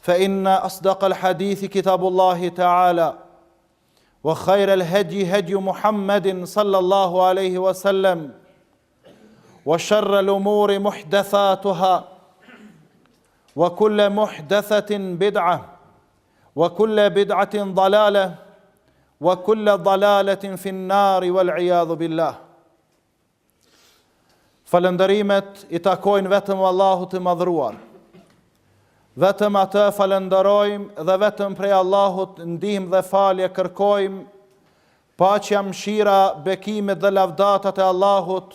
فان اصدق الحديث كتاب الله تعالى وخير الهدي هدي محمد صلى الله عليه وسلم وشر الامور محدثاتها وكل محدثه بدعه وكل بدعه ضلاله وكل ضلاله في النار والعياذ بالله Falënderimet i takojnë vetëm Allahut të madhruar. Vetëm atë falënderojmë dhe vetëm prej Allahut ndihmë dhe falje kërkojmë. Paqja, mëshira, bekimet dhe lavdatat e Allahut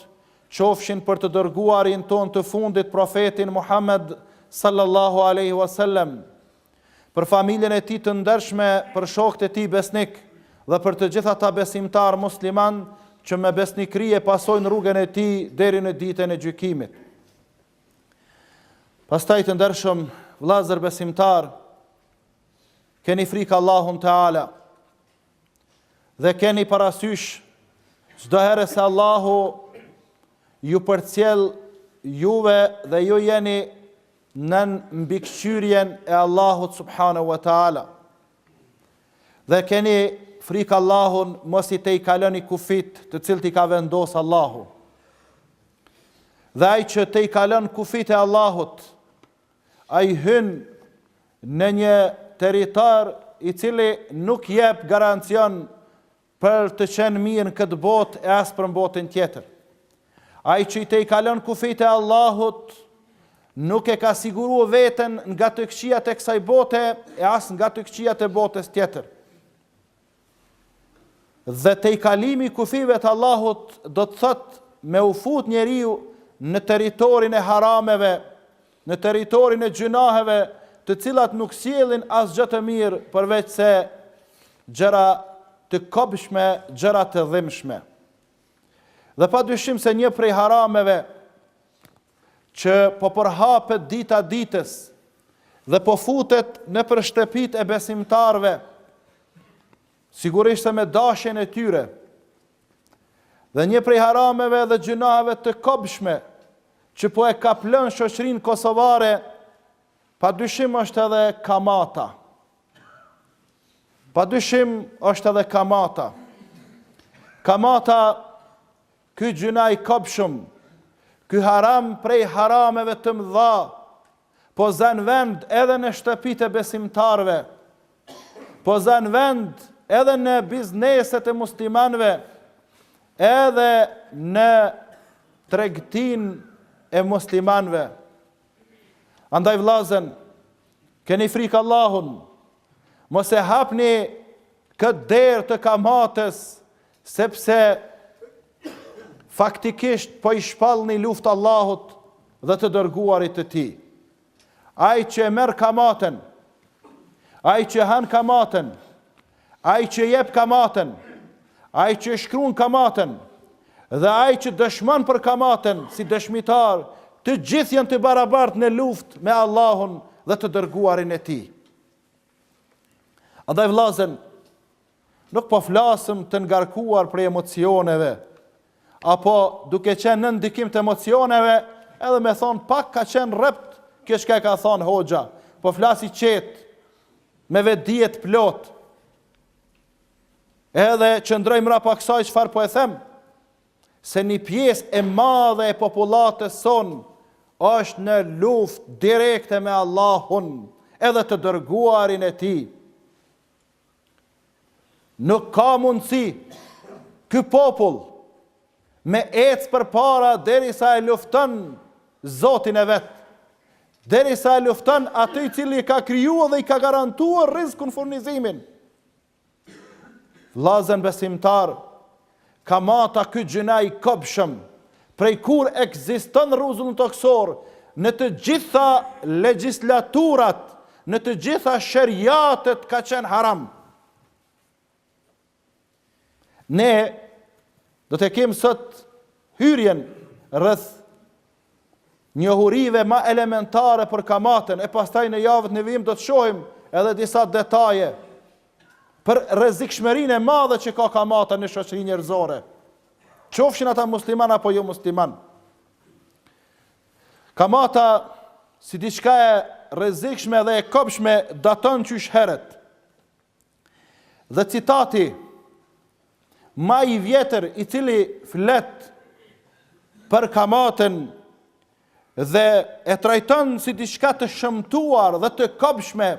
qofshin për të dërguarin ton të fundit profetin Muhammed sallallahu alaihi wasallam. Për familjen e tij të ndershme, për shokët e tij besnikë dhe për të gjithë ata besimtarë muslimanë që me besnikëri e pasojnë rrugën e tij deri në ditën e gjykimit. Pastaj të ndershëm vëllezër besimtar, keni frikë Allahun teala. Dhe keni parasysh çdo herë se Allahu ju përcjell juve dhe ju jeni nën mbikëqyrjen e Allahut subhanahu wa taala. Dhe keni frikë Allahun, mos i tejkaloni kufit, të cilët i ka vendos Allahu. Dhe ai që tejkalon kufit e Allahut, ai hyn në një territor i cili nuk jep garancion Për të qenë mirë në këtë botë e as për në botën tjetër. Ai që i tejkalon kufijtë e Allahut, nuk e ka siguru veten nga të këqijat e kësaj bote e as nga të këqijat e botës tjetër. Dhe tejkalimi i kufijve të Allahut do të thotë me u fut njeriu në territorin e harameve, në territorin e gjynaheve të cilat nuk sjellin asgjë të mirë përveçse gjëra të kobshme, gjëra të dhimbshme. Dhe padyshim se një prej harameve që po përhapet dita ditës dhe po futet nëpër shtëpitë e besimtarëve, sigurisht se me dashjen e tyre, Dhe një prej harameve dhe gjynaheve të kobshme që po e kaplon shoqërinë kosovare, pa dyshim është edhe kamata. Pa dyshim është edhe kamata. Kamata, ky gjynah i kobshëm, ky haram prej harameve të mdha, Po zënë vend edhe në shtëpitë e besimtarëve, po zënë vend edhe në bizneset e muslimanëve, edhe në tregtinë e muslimanëve. Andaj vllazën, keni frikë Allahun, mos e hapni këtë derë të kamates, sepse Faktikisht po i shpallni luftë Allahut dhe të dërguarit të Tij. Ai që e merr kamaten, ai që han kamaten, ai që jep kamaten, ai që e shkruan kamaten dhe ai që dëshmon për kamaten si dëshmitar, të gjithë janë të barabartë në luftë me Allahun dhe të dërguarin e Tij. Andaj vllazën Nuk po flasim të ngarkuar prej emocioneve, apo duke qenë nën ndikim të emocioneve, edhe me thonë pak ka qenë rreptë, kjo çka e ka thonë hoxha, po flas i qetë, me vetëdije të plotë, edhe qëndroj mrapa kësaj çfarë po e them, se një pjesë e madhe e popullatës sonë, është në luftë direkte me Allahun, edhe të dërguarin e Tij, Nuk ka mundësi ky popull me ecë përpara derisa e lufton Zotin e vet, derisa e lufton atë i cili e ka krijuar dhe i ka garantuar rrizkun furnizimin. Vllazën besimtarë, Kamata ky gjynah i kobshëm prej kur ekziston rruzulli tokësor në të gjitha legjislaturat në të gjitha sheriatet ka qenë haram ne do të kemë sot hyrjen rreth njohurive ma elementare për kamaten, e pastaj në javët në vijim do të shohim edhe disa detaje për rrezikshmërinë e madhe që ka kamata në shoqërinë njerëzore, qofshin ata muslimanë apo jomuslimanë. Kamata, si diçka e rrezikshme dhe e kobshme, daton qysh herët. Dhe citati ma i vjetër i cili flet për kamaten dhe e trajton si diçka të shëmtuar dhe të kobshme,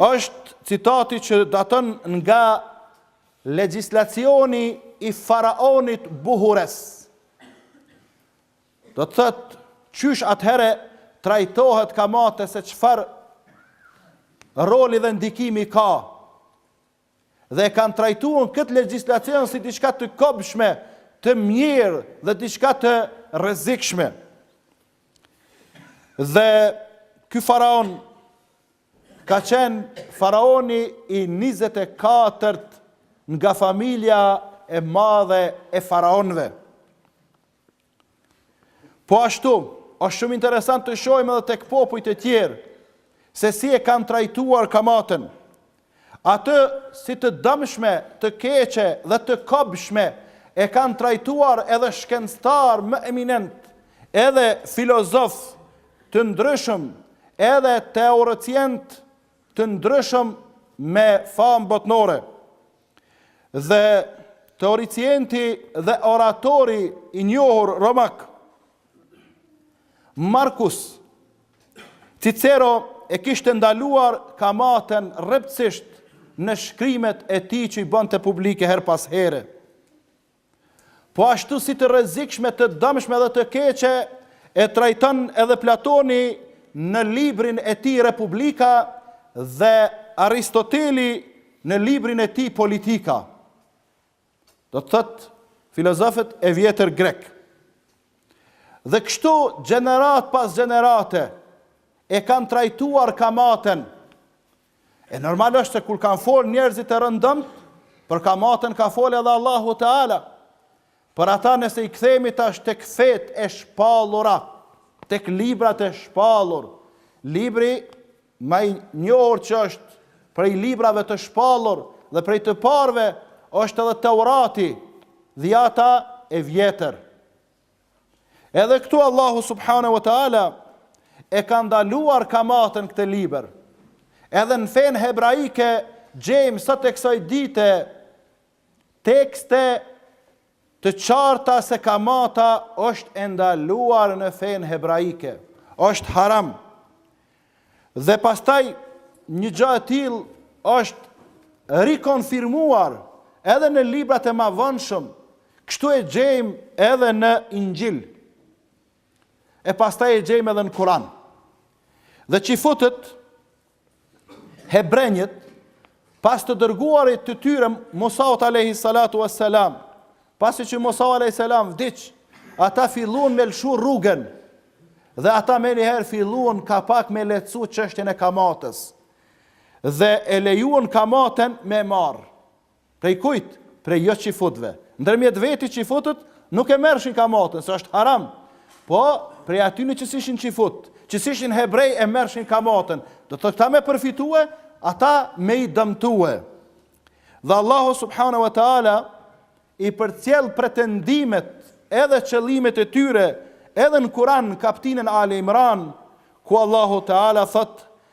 është citati që daton nga legislacioni i faraonit Buhures. Do të thotë, qysh atëherë trajtohet kamata se çfarë roli dhe ndikimi ka dhe e kanë trajtuar n'këtë legjislacion si diçka të kobshme, të mjerë dhe diçka të rrezikshme. Dhe ky faraon ka qenë faraoni i 24 nga familja e madhe e faraonëve. Po ashtu, është shumë interesant të shohim edhe tek popujt e tjerë, se si e kanë trajtuar kamatën. Atë si të dëmshme, të keqe dhe të kobshme, e kanë trajtuar edhe shkencëtarë më eminentë, edhe filozofë të ndryshëm, edhe teoricientë të ndryshëm me famë botërore. Dhe teoricienti dhe oratori i njohur romak Markus Cicero e kishte ndaluar kamatën rreptësisht në shkrimet e tij që i bënte publike herë pas here. Po ashtu si të rrezikshme, të dëmshme dhe të keqe e trajton edhe Platoni në librin e tij Republika dhe Aristoteli në librin e tij Politika. Do të thotë filozofët e vjetër grekë. Dhe kështu gjeneratë pas gjenerate e kanë trajtuar kamatën E normal është se kur kanë folë njerëzit e rëndomtë, për kamatën ka folë edhe Allahu Teala, për ata nëse i kthemi tash tek fetë e shpallura, tek librat e shpallur, libri ma i njohur që është prej librave të shpallur dhe prej të parëve, është edhe Teurati, dhjata e vjetër. Edhe këtu Allahu subhanahu wa ta'ala e ka ndaluar kamatën, këtë libër. Edhe në fenë hebraike gjejmë sa të kësaj dite tekste të qarta se kamata është e ndaluar në fenë hebraike. është haram. Dhe pastaj një gjë e tillë është rikonfirmuar edhe në librat e mavonshëm, kështu e gjejmë edhe në Inxhil. E pastaj e gjejmë edhe në Kur'an. Dhe çifutët hebrenjtë Pas të dërguarit të tyre Musaut alayhi salatu wassalam, pasi që Musa alayhi salam vdiq, ata filluan me lëshu rrugën. Dhe ata menjëherë filluan kapak me lehtësu çështjen e kamatës. Dhe e lejuan kamatën me marrë. Prej kujt? Prej jo çifutëve. Ndërmjet veti çifutët nuk e merrshin kamatën, se është haram. Po, prej atyne që s'ishin çifut, që s'ishin hebrej e merrshin kamatën, do të thotë këta me përfitue, ata me i dëmtue. Dhe Allahu subhanahu wa taala i përcjell pretendimet edhe qëllimet e tyre edhe në Kur'an në kaptinën Ali Imran ku Allahu Teala thotë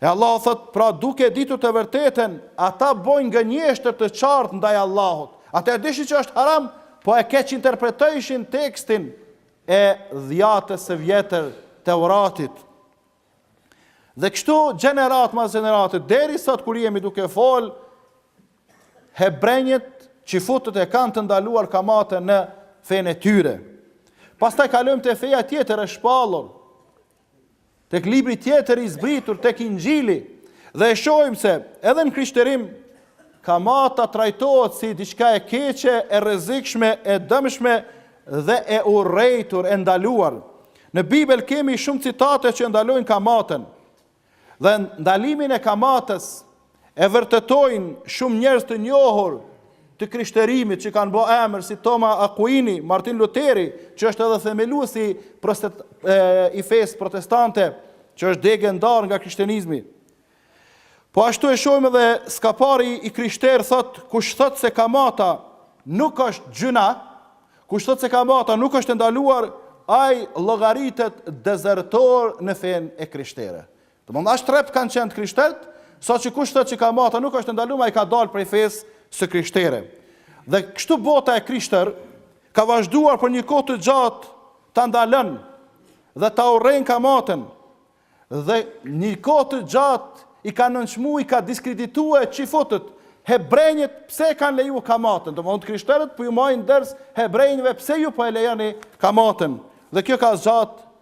E Allahu thotë, Pra duke e ditur të vërtetën, ata bojnë një gënjeshtër të qartë ndaj Allahut. Ata e dishin që është haram, po e keqinterpretojshin tekstin e Dhjatës së Vjetër, Teuratit. Dhe kështu gjeneratë mas gjenerate, deri sot kur jemi duke fol, hebrenjët, qifutët e kanë të ndaluar kamatën në fenë e tyre. Pastaj kalojmë te feja tjetër e shpallur, Tek libri tjetër i zbritur tek Inxhili dhe e shohim se edhe në krishterim kamata trajtohet si diçka e keqe, e rrezikshme, e dëmshme dhe e urrejtur, e ndaluar. Në Bibël kemi shumë citate që ndalojnë kamatën. Dhe ndalimin e kamatës e vërtetojnë shumë njerëz të njohur të krishterimit që kanë bërë emër si Toma Akuini, Martin Luteri, që është edhe themeluesi i fesë protestante, që është degë e ndarë nga krishterizmi. Po ashtu e shohim edhe skapari i krishterë thotë kush thotë se kamata nuk është gjynah, kush thotë se kamata nuk është e ndaluar, ai llogaritet dezertor në fenë e krishtere. Domethënë aq rreptë kanë qenë të krishterët, sa që kush thotë që kamata nuk është e ndalume, ai ka dalë prej fesë së krishtere. Dhe kështu bota e krishterë ka vazhduar për një kohë të gjatë ta ndalojnë dhe ta urrejnë kamatën dhe një kohë të gjatë i ka nënçmu, i ka diskreditue qifutët, hebrenjët pse e kanë leju kamatën, domethënë të krishterët po ju majnë ders hebrenjëve pse ju po e lejoni kamatën, dhe kjo ka zgjatë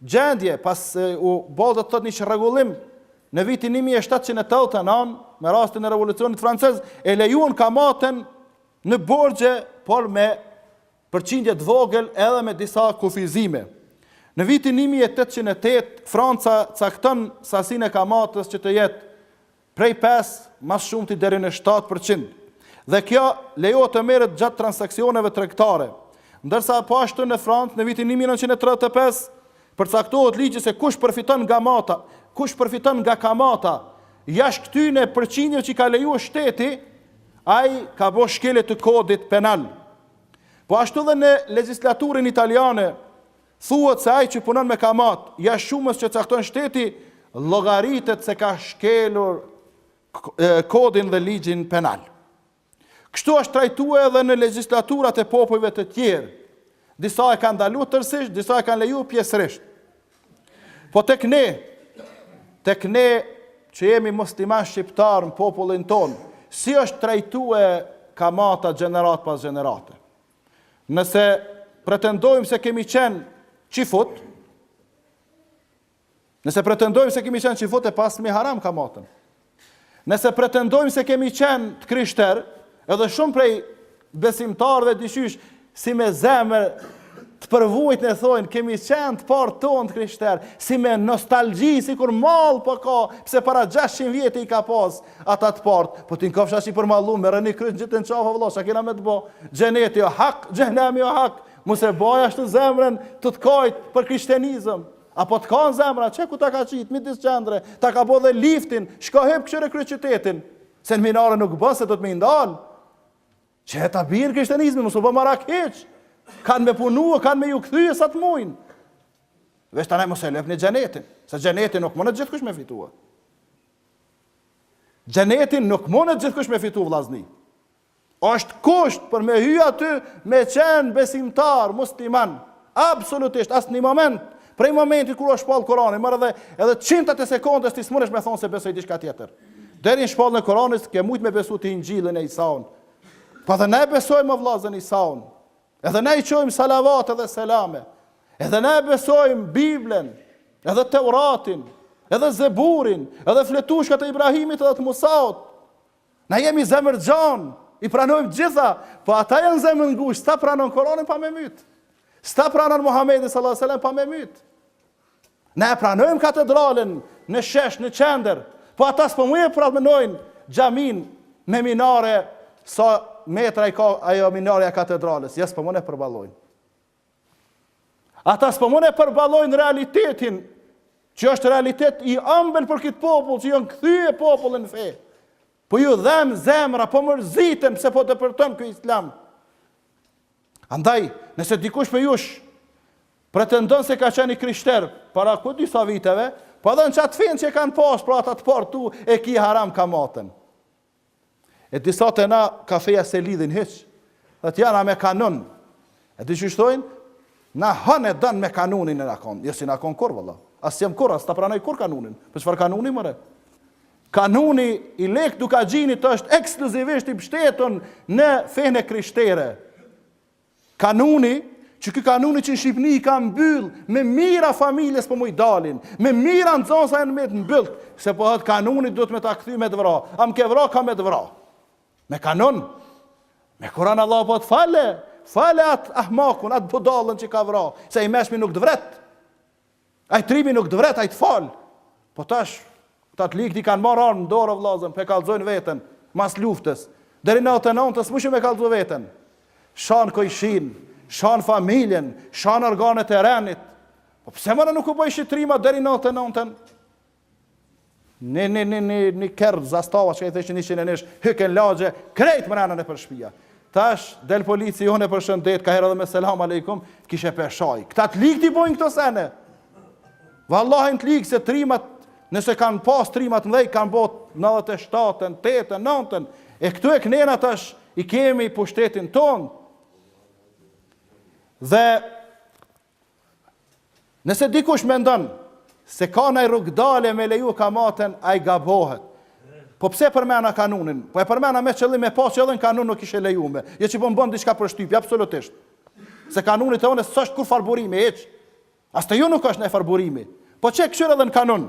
Gjendje pastaj u bë do të thotë një çrregullim në vitin një mijë e shtatëqind e tetëdhjetë e nëntë me rastin e revolucionit francez e lejuan kamatën në borxhe por me përqindje të vogël edhe me disa kufizime. Në vitin një mijë e tetëqind e tetë Franca cakton sasinë e kamatës që të jetë prej pesë, ma s'shumti deri në shtatë për qind, dhe kjo lejohet të merret gjatë transaksioneve tregtare, ndërsa po ashtu në Francë në vitin një mijë e nëntëqind e tridhjetë e pesë përcaktohet ligji se kush përfiton nga mata, kush përfiton nga kamata, jashtë këtyne përqindjeve që i ka lejuar shteti, ai ka bo shkelje të kodit penal. Po ashtu edhe në legjislaturën italiane, Thuhet se ai që punon me kamatë jashtë shumës që e cakton shteti, llogaritet se ka shkelur kodin dhe ligjin penal. Kështu është trajtuar edhe në legjislaturat e popujve të tjerë. Disa e kanë ndaluar tërësisht, disa e kanë lejuar pjesërisht. Po tek ne, tek ne që jemi muslimanë shqiptarë në popullin tonë, si është trajtuar kamata gjeneratë pas gjenerate? Nëse pretendojmë se kemi qenë çifut, nëse pretendojmë se kemi qenë çifut e paskemi haram kamatën. Nëse pretendojmë se kemi qenë të krishter, edhe shumë prej besimtarëve diqysh si me zemër të përvujtun e thojnë, kemi qenë të parët tonë të krishterë, si me nostalgji, sikur mall po ka, pse para 600 vjet i ka pasë, Ata të parët, po të kofsha si je përmallu, merre ni kryq ngjite në qafë vëlla, ça kena me të bo, xheneti o hak, xhehnemi o hak, mos e baj ashtu zemrën tu të kajt për krishtenizëm, a po të kan zemra, qe ku ta ka qitë, midis qendre, ta ka bo dhe liftin, shko hyp këqyre krejt qytetin, se në minare nuk bën, se do të me indalë, që e ta birë krishtenizmi, mos e bë marak hiç, kanë me punu, kanë me ju kthy sa të mujnë, veç tani mos e lyp më xhenetin, se xhenetin nuk mun gjithkush me fitu. Xhenetin nuk mundet gjithkush me fitu vllazni. Është kusht për me hy aty me qenë besimtar, musliman. Absolutisht, as një moment, prej momentit kur është shpallë Korani, more edhe, edhe qindtat e sekundës ti s'munesh me thonë se besoj diçka tjetër. Deri në shpalljen e Koranit, ke mujtë me besu ti Inxhilin e Isaun. Po edhe na e besojmë o vllazën Isaun. Edhe ne i çojmë salavate dhe selame. Edhe ne e besojmë Biblën, edhe Teuratin, edhe Zeburin, edhe fletushkat e Ibrahimit edhe të Musaut. Na jemi zemërgjonë, i pranojmë të gjitha, po ata janë zemërngushtë, s'ta pranon Kur'anin pa me myt. S'ta pranon Muhamedin sallallahu alajhi wasallam pa me myt. Ne e pranojmë katedralen në shesh në qendër, po ata s'po mun e pranojnë xhaminë me minare sa metra i ka ajo minarja e katedrales, jo, s'po mun e përballojnë. Ata s'po mun e përballojnë realitetin që është realitet i ëmbël për këtë popull që janë kthy populli në fe. Po ju dhem zemra, po mërziten pse po depërton ky islam. Andaj, nëse dikush prej jush pretendon se ka qenë i krishter para ku di sa viteve, po edhe në qatë fenë që e kanë pas, pra ata të parët tu e ki haram kamatën. E disa te na kah feja s'e lidhin hiç, dhe të janë a me kanun. E diqysh thojnë, na hënë e dënë me kanunin jena konë, jo s'jena konë kurrë, vëlla. As s'jem kurrë, as ta pranoj kurrë kanunin, për çfarë kanuni more. Kanuni i Lekë Dukagjinit është ekskluzivisht i pshtetun në fenë krishtere. Kanuni, qe ky kanuni që në Shqipni i ka mbyll, me mijëra familje s'po mujnë dalin, me mijëra nxansa janë metë mbyllt, se po thotë kanuni duhet me ta kthy me të vra, a më ke vra kam me të vra. Me kanun, me kuran Allah po thotë fale, fale atë ahmakun, atë budallën që ka vra, se i meçmi nuk të vret. Ai trimi nuk të vret, ai të fal. Po tash këta të ligët i kanë marrë armë në dorë o vëllazën, po e kallxojnë veten, mas luftës. Deri në 99-ën s'mujshin me kallxu veten. Shan kojshinë, shan familjen, shan organet e renit. Po pse more nuk u bojshin trima deri në 99-ën? Ni ni ni ni ni kerr zastava që i thojshin niqin e nish, hyke n'lagje, krejt mrena nëpër shpija. Tash del polici jonë e përshëndet, ka herë edhe me selam alejkum, kishe peshaj. Këta të ligët i bojnë këto sene. Vallahi të ligë se trimat nëse kanë pas trimat mëdhej kanë bo 97-ën, 8-ën, 9-ën. E këtu e kënena tash i kemi pushtetin tonë. Dhe Nëse dikush mendon se ka naj rrugëdalje me leju kamaten, ai gabohet. Po pse e përmena kanunin? Po e përmena me qëllim me pa që edhe në kanun nuk ish e lejume. Jo që po më bën diçka përshtypje, absolutisht. Se kanuni te unë s'është kurrfarë burimi, hiç. As te ju nuk është naj farë burimi. Po qe kqyre edhe në kanun.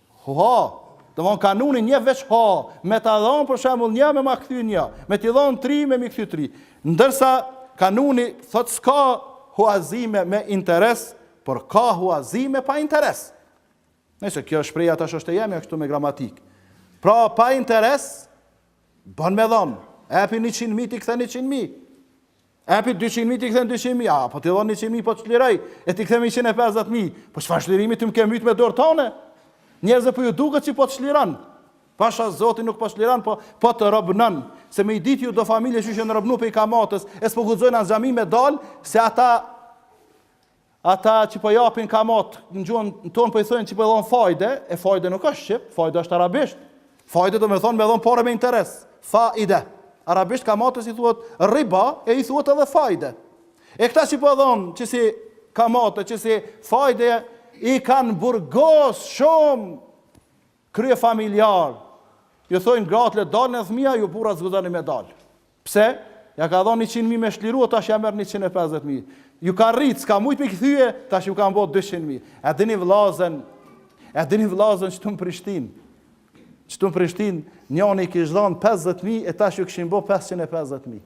Ho, domthon kanuni njeh veç ho, me ta dhënë për shembull një me ma kthy një, me t'i dhënë tri me m'i kthy tri. Ndërsa kanuni thotë s'ka huazime me interes, por ka huazime pa interes. Nëse kjo shprehja tash është e jemja kështu me gramatikë. Pra pa interes, Bën me dhon. Epi 100 mijë t'i kthen 100 mijë. Epi 200 mijë t'i kthen 200 mijë. A po t'i dhon 100 mijë po t'çliroj e t'i kthen 150 mijë. Po çfarë çlirimi ti më ke myt me dorë tone? Njerëzve po ju duket që po t'çliron. Pasha Zotin nuk po çliron, po po të robnon. Se me i ditë ju do familje që janë robnu pej kamatës, e s'po guxojnë as n'xhami me dal, se ata Ata që po japin kamot, në gjuhën tonë po i thojnë që po dhon fajde, e fajde nuk është shqip, fajde është arabisht. Fajde do me thonë me dhon pare me interes. Faide. Arabisht kamatës i thuhet riba e i thuhet edhe fajde. E këta që po dhon qesi kamatë, qesi fajde i kanë burgos shumë Kryefamiljarë ju thojnë gratë le të dalin edhe fëmija ju burrat s'guxoni me dalë pse ja ka dhënë njëqind mijë me shliru e tash ja merr njëqind e pesëdhjetë mijë ju ka rrit s'ka mujt me i kthye tash ju kanë bo dyqind mijë e dini vëllazen e dini vëllazen qetu në Prishtinë qetu në Prishtinë njoni i kish dhënë pesëdhjetë mijë e tash ju kishin bo pesëqind e pesëdhjetë mijë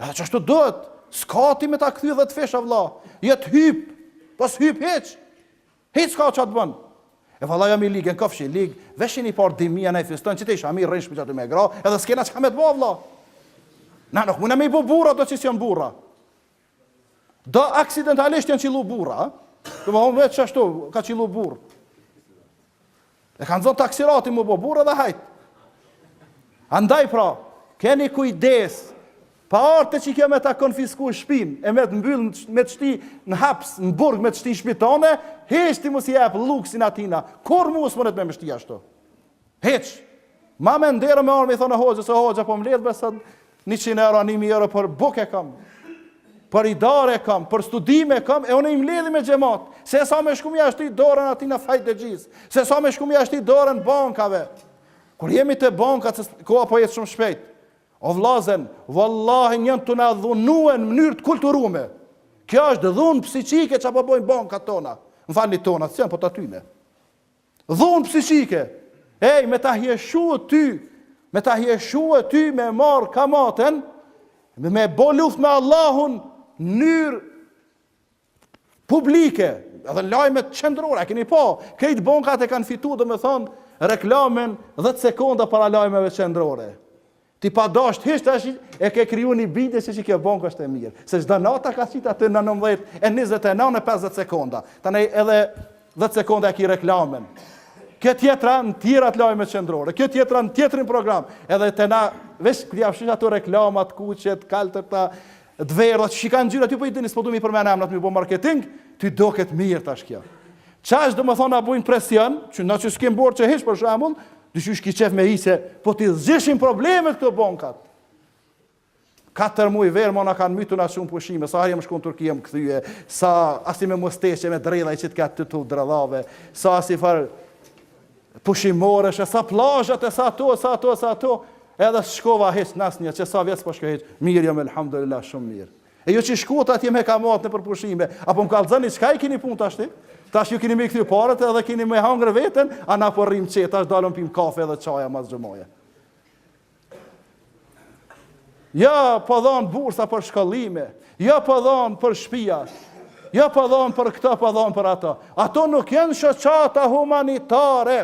Edhe qashtu duhet, s'ka ti me ta kthy dhe të fesha vlla, jetë hyp, pas po hyp heq, heq s'ka që atë bënë. E valla jam i ligë, në kofshi i ligë, veshi ni palë dimija ni fiston, që të isha mirë, rri n'shpi qaty me gra, edhe s'kena çka me të bo, vlla. Na nuk mujmë me i bo burra, do që s'janë burra. Do aksidentalisht janë qillu burra, domethonë veç qashtu, ka qillu burrë. E ka zonë taksirati m'u bo burrë edhe hajt. Andaj pra, keni kujdes, pa ardhtë që kjo me ta konfisku shpinë, e me të mbyllë, me të shti në haps, në burg, me të shti në shpi tonë, hiç ti mos i jep luksin atina, kur nuk munet me më shti ashtu. Hiç, ma me nder o me ardhë me i thonë hoxhës, o hoxhë, po mbledh, besë, Njëqind euro, një mijë euro për bukë e kam, për idare e kam, për studime e kam, e unë i mbledhi me xhemat, se sa me shku me ia shtri dorën atij fajdexhisë, se sa me shku me ia shtri dorën bankave. Kur jemi te bankat, se koha po ec shumë shpejt, o vllazën, vallahi janë tu na dhunu në mënyrë të kulturume, kjo është dhunë psikike që po bojnë bankat tona, m'falni tona, s'janë po t'atyne. Dhunë psikike. Ej, me ta hijeshu ty, me ta hijeshue ty me marrë kamaten, me me bo luftë me Allahun n'mënyrë publike, edhe në lajmet qendrore, a keni pa, krejt bonkat e kanë fitu domethonë reklamen 10 sekonda para lajmeve qendrore. Ti pa dashtë hiç tash e ke kriju një bindje që kjo bankë është e mirë. Se çdo natë ta ka qit ato në nëntëmbëdhjetë e njëzet e nëntë e 50 sekonda. Tamon edhe 10 sekonda e ki reklamen. Kjo tjetra në tjerat lajme qëndrore. Kjo tjetra në tjetrin program. Edhe t'na vesh krejt afishe ato reklamat, kuqet, kaltërta, t'verdha. Çka kanë ngjyra, ju po i dini, s'po du m'i përmend emnat, m'i bo marketing, ty t'doket mirë tash kjo. Çka është domethonë bojnë presion, që n'qoftë s'kem borxh hiç për shambull, Diqysh ki qejf me hi se po t'i zgjidhin problemet këto bonkat. Katër muaj verë mo na kanë mytë me shumë pushime, sa herë jam shku në Turki jam kthye, sa asi me musteqe, me dredha i qitë kah të tullë dredhave, sa asi farë pushimoresh, sa plazhet e sa ato, sa ato, sa ato, edhe s'shkova hiç n'asnjë, qe sa vjet s'po shkoj hiç, mirë jam, elhamdulillah, shumë mirë. E ju që shkot atje me kamatë për pushime, a po m'kallxoni, qa i kini punët tashti? Tash ju kini me kthy paret edhe kini me hangër veten, a na po rrim qe, tash dalim pim kafe edhe çaja mas xhumaje. Jo, po dhanë bursa për shkollime, jo, po dhanë për shpia, jo, po dhanë për këto, po dhanë për ato. Ato nuk janë shoqata humanitare.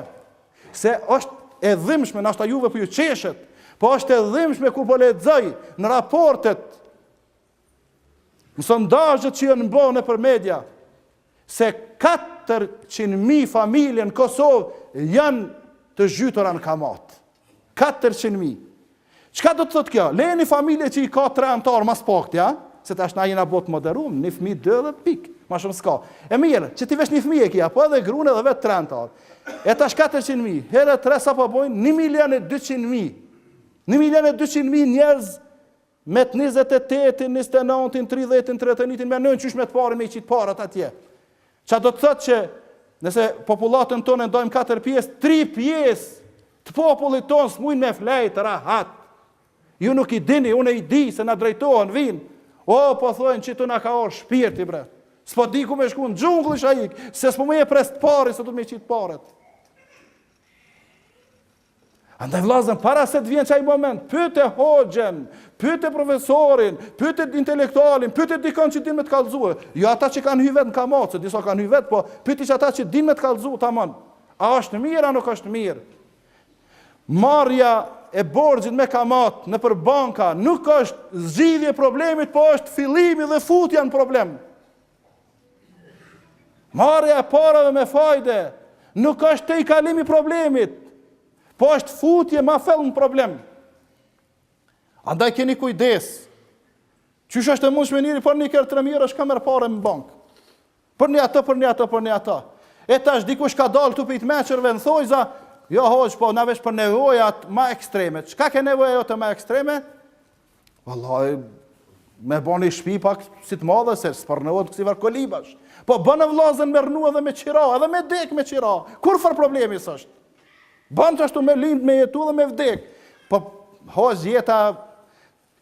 Se është e dhimbshme, nashta juve po ju qeshet, po është e dhimbshme kur po lexoj në raportet, në sondazhet që janë bërë nëpër media, se 400.000 familje në Kosovë janë të zhytura në kamatë. 400.000. Çka do të thotë kjo? Leje një familje që i ka tre anëtarë ma s'pakti, a? Se tash na jena bo t'modernum, një fëmi, dy dhe pik, ma shumë s'ka. E mirë, qe ti veç një fëmi e ki, a, po edhe grun edhe vetë tre anëtarë. E tash 400.000, herë tre sa po bojnë, 1 milion e 200.000. 1 milion e 200.000 njerëz me të 28-in, 29-in, 30-in, 31-in, menojnë qysh me të parin me i qitë paret atje. Çka do të thotë që nëse popullatën tonë e ndajmë katër pjesë, tri pjesë të popullit tonë s'mujnë me flejtë rahat. Ju nuk i dini, unë i di se na drejtohen, vinë. O, po thojnë që tu na kall shpirti, bre. S'po di ku me shku, në xhungël isha ikë, se s'po më pret pari, se du me qitë paret. Andaj vllazën, para se të vjen qaj moment, pyete hoxhën, pyete profesorin, pyete intelektualin, pyete dikon që din me të kallëzue. Jo ata që kanë hyrë vetë në kamatë, se disa kanë hyrë vetë, po pyeti qata që din me të kallëzue tamam. A është mirë a nuk është mirë? Marrja e borxhit me kamat nëpër banka nuk është zgjidhje e problemit, po është fillimi dhe futja në problem. Marrja e parave me fajde, nuk është tejkalim i problemit, po është futje ma fellë në problem. Andaj keni kujdes, qysh është e mundshme njeri për një kerr të mirë, është ka merr pare në bankë. Për një ato, për një ato, për një ato. E tash dikush ka dalë t'i pytë meqërse në thojza, jo hoxhë, po na veç për nevojat ma ekstreme. Çka ke nevoja jote ma ekstreme? Vallahi, me bo një shpi pak si të madhe, se s'po rrnohet n'kësi farë kolibash. Po ban vllazën me rrnu edhe me qira, edhe me dek me qira. Kurrfarë problemi s'është. Ban qashtu me lind, me jetu dhe me vdek. Po hoxhë jeta,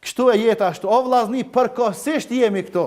kështu e jeta ashtu. O vllazni, përkohësisht jemi këtu.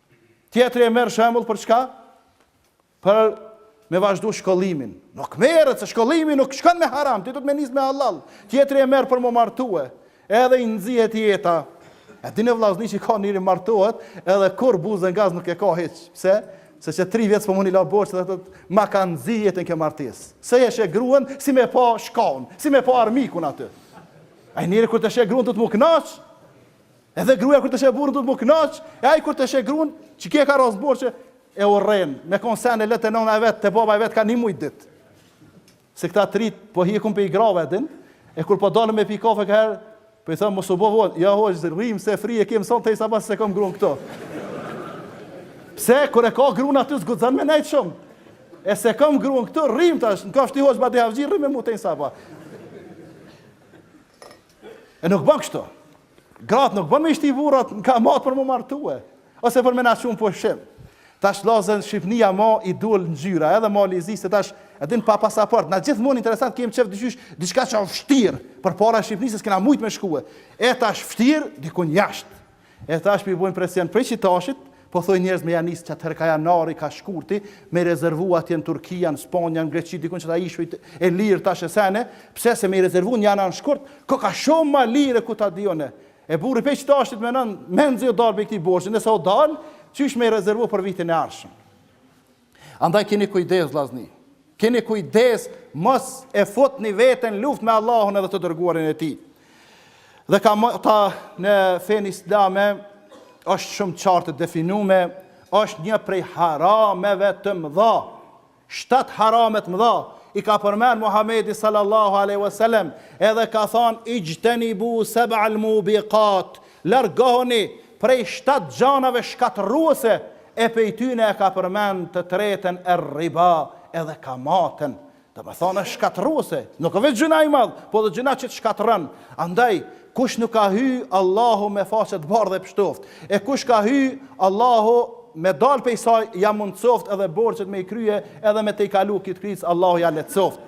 Tjetri e merr shembull për çka? Për me vazhdu shkollimin. Nuk merret se shkollimi nuk shkon me haram, ti duhet me nis me hallall. Tjetri e merr për m'u martue. Edhe i nxihet jeta. E dini vllazni që ka njeri martohet, edhe kurrë buzën n'gaz nuk e ka hiç. Pse? Se që tri vjetë s'po mun e laj borxhin, edhe thotë, ma ka nxi jetën kjo martesë. Se e sheh gruen, si me pa shkaun, si me pa armikun aty. Ai njeri kur t'e sheh gruen, duhet m'u knaqë. Edhe gruaja kur të sheh burrin duhet mu kënaq, e ai kur të sheh gruan, që kjo e ka rrasë borxh e urren, me kon send e lë te nëna e vet, te baba e vet ka një muj ditë. Se këta të rit po hikun prej grave din, e kur po dalim me pi kafe kaherë, po i thon mos u vono, jo hoxhë rrim se fri e kemi sonte, se pasi s'e kam gruan këtu. Pse kur e ka gruan aty s'guxon me nejt shumë. E s'e kam gruan këtu, rrim tash, në dafsh ti hoxhë ba dhe havgji, rri me mu deri n'sabah. E nuk bën kështu. Gratë nuk bon me i shti burrat në kamat për m'u martue, ose për me na çu në pushim. Tash vllazën Shqipnia më i dul ngjyra, edhe Mal i Zi se tash e din pa pasaport. Na gjithmonë interesant kemi qef dyqysh, diçka që është fështir përpara Shqipnisë se s'kena mujt me shkue. E tash fështir dikun jashtë. E tash po i bojnë presion prej qitashit, Po thoj njerëz me ja nis qatëherë ka janari ka shkurti me i rezervu atje në Turkia në Spanja në Greqi dikun që t'jetë ishull i lirë tesha e sene pse se me i rezervu n'janar n'shkurt koka shumë ma lirë ku ta dione e burri pe çet tashti me nën menzi o dalë prej këtij borxhi nëse o dalë qysh me i rezervu për vitin e arshëm Andaj keni kujdes vllazni. Keni kujdes mos e futni veten n'luftë me Allahun edhe të dërguarin e tij. Dhe kamata në fenë islame është shumë qartë e definume, është një prej harameve të mëdha. Shtatë haramet mëdha i ka përmenë Muhammedi sallallahu aleyhi wasallam edhe ka thonë ixhtenibu seb'al mubikat, Largohuni prej shtatë gjanave shkatërruese e pej tyne e ka përmend të tretën er-riba edhe kamatën. Domethënë është shkatërruese, nuk është veç gjynah i madh, po edhe gjynah që të shkatërron. Andaj, kush nuk ka hy Allahu me faqe të bardhë e pshtoftë, e kush ka hy Allahu me dalë pej saj ja mundësoftë edhe borxhet me i krye edhe me tejkalu kët krizë Allahu ja lehtësoftë.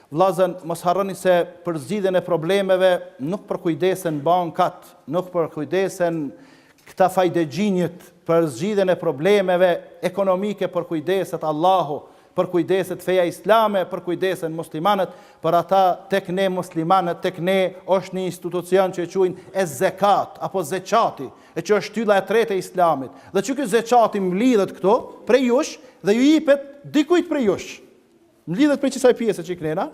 Vllazën, mos harroni se për zgjidhjen e problemeve nuk përkujdesen bankat, nuk përkujdesen këta fajdexhinjtë, për zgjidhjen e problemeve ekonomike përkujdeset Allahu, përkujdeset feja islame, përkujdesen muslimanët, për ata tek ne muslimanët, tek ne është një institucion që e quajnë ez-zekat apo zeqati, e që është shtylla e tretë e islamit, dhe që ky zeqati mblidhet këtu prej jush dhe ju jipet dikujt prej jush. Mblidhet prej qisaj pjese që i knena,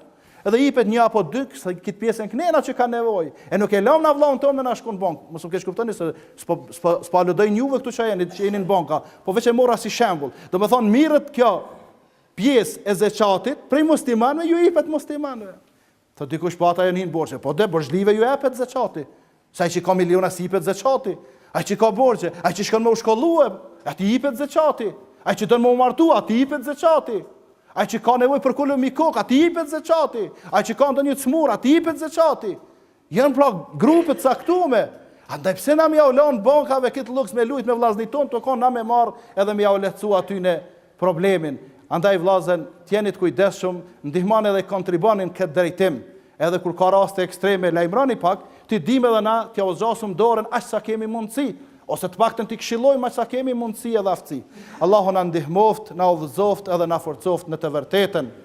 edhe i ipet një apo dy, te kit pjesën knena që ka nevojë, e nuk e lam na vllaun tonë me na shku në bankë, mos më keqkuptoni se s'po s'po s'po aludoj n'juve këtu që jeni që jeni në banka, po veç e morra si shembull. Domethënë mirret kjo pjesë e zeqatit prej muslimanëve ju ipet muslimanëve. Thotë dikush po ata janë hi n'borxhe. Po de borxhlive ju ipet zeqati. Se ai që ka miliona s'i ipet zeqati. Ai që ka borxhe, ai që shkon me u shkollu, atij ipet zeqati. Ai që don me u martu, atij ipet zeqati. Ai që ka nevojë për kulm mi kokë, atij ipet zeqati. Ai që ka ndonjë t'smurë, atij ipet zeqati. Janë pra grupe të caktume. Andaj pse na me ua lan bankave këtë luks me lujt me vllaznit ton, t'u kanë na me marrë edhe me ua lehtësu atyne problemin, andaj vllazën t'jeni të kujdesshëm, ndihmoni edhe kontribuoni në këtë drejtim, edhe kur ka raste ekstreme lajmëroni pak, t'i dimë edhe na t'jau zgjasim dorën aq sa kemi mundësi, ose të paktën t'i këshillojmë aq sa kemi mundësi edhe aftësi. Allahu na ndihmoftë, na udhëzoftë edhe na forcoftë në të vërtetën.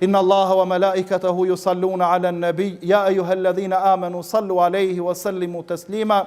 Inna Allaha wa malaikatahu yusalluna 'alan nabiy ya ayyuhalladhina amanu sallu 'alayhi wa sallimu taslima